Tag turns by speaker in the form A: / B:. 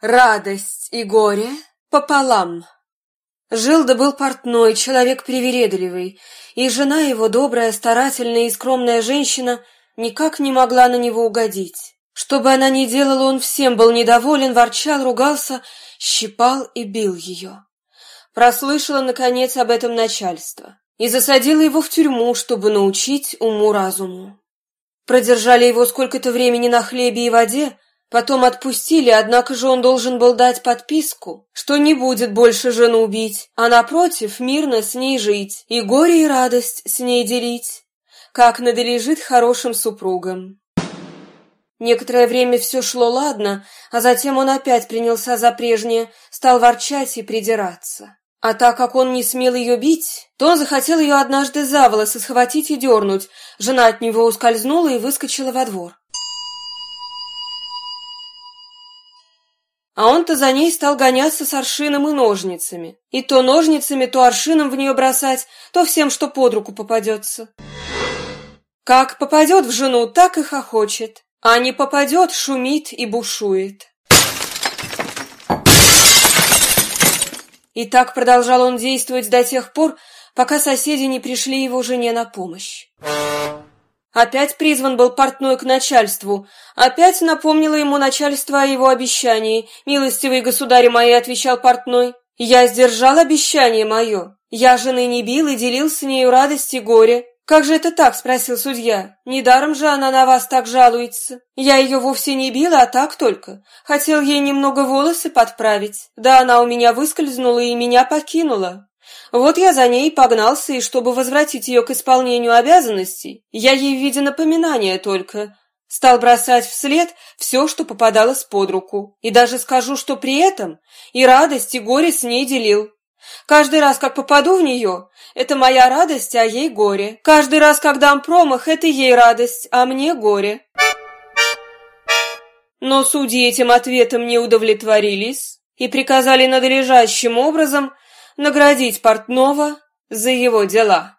A: Радость и горе пополам. Жил да был портной, человек привередливый, и жена его, добрая, старательная и скромная женщина, никак не могла на него угодить. Что бы она ни делала, он всем был недоволен, ворчал, ругался, щипал и бил ее. Прослышала, наконец, об этом начальство и засадила его в тюрьму, чтобы научить уму-разуму. Продержали его сколько-то времени на хлебе и воде, Потом отпустили, однако же он должен был дать подписку, что не будет больше жену убить, а напротив, мирно с ней жить и горе и радость с ней делить, как надлежит хорошим супругам. Некоторое время все шло ладно, а затем он опять принялся за прежнее, стал ворчать и придираться. А так как он не смел ее бить, то он захотел ее однажды за волосы схватить и дернуть. Жена от него ускользнула и выскочила во двор. А он-то за ней стал гоняться с аршином и ножницами. И то ножницами, то аршином в нее бросать, то всем, что под руку попадется. Как попадет в жену, так и хохочет, а не попадет, шумит и бушует. И так продолжал он действовать до тех пор, пока соседи не пришли его жене на помощь. Опять призван был портной к начальству. Опять напомнило ему начальство о его обещании. «Милостивый государь мои», — отвечал портной, — «я сдержал обещание мое. Я жены не бил и делил с нею радость и горе». «Как же это так?» — спросил судья. «Недаром же она на вас так жалуется. Я ее вовсе не била, а так только. Хотел ей немного волосы подправить. Да она у меня выскользнула и меня покинула. Вот я за ней погнался, и чтобы возвратить ее к исполнению обязанностей, я ей в виде напоминания только стал бросать вслед все, что попадалось под руку. И даже скажу, что при этом и радость, и горе с ней делил. Каждый раз, как попаду в нее, это моя радость, а ей горе. Каждый раз, как дам промах, это ей радость, а мне горе. Но судьи этим ответом не удовлетворились и приказали надлежащим образом наградить портного за его дела.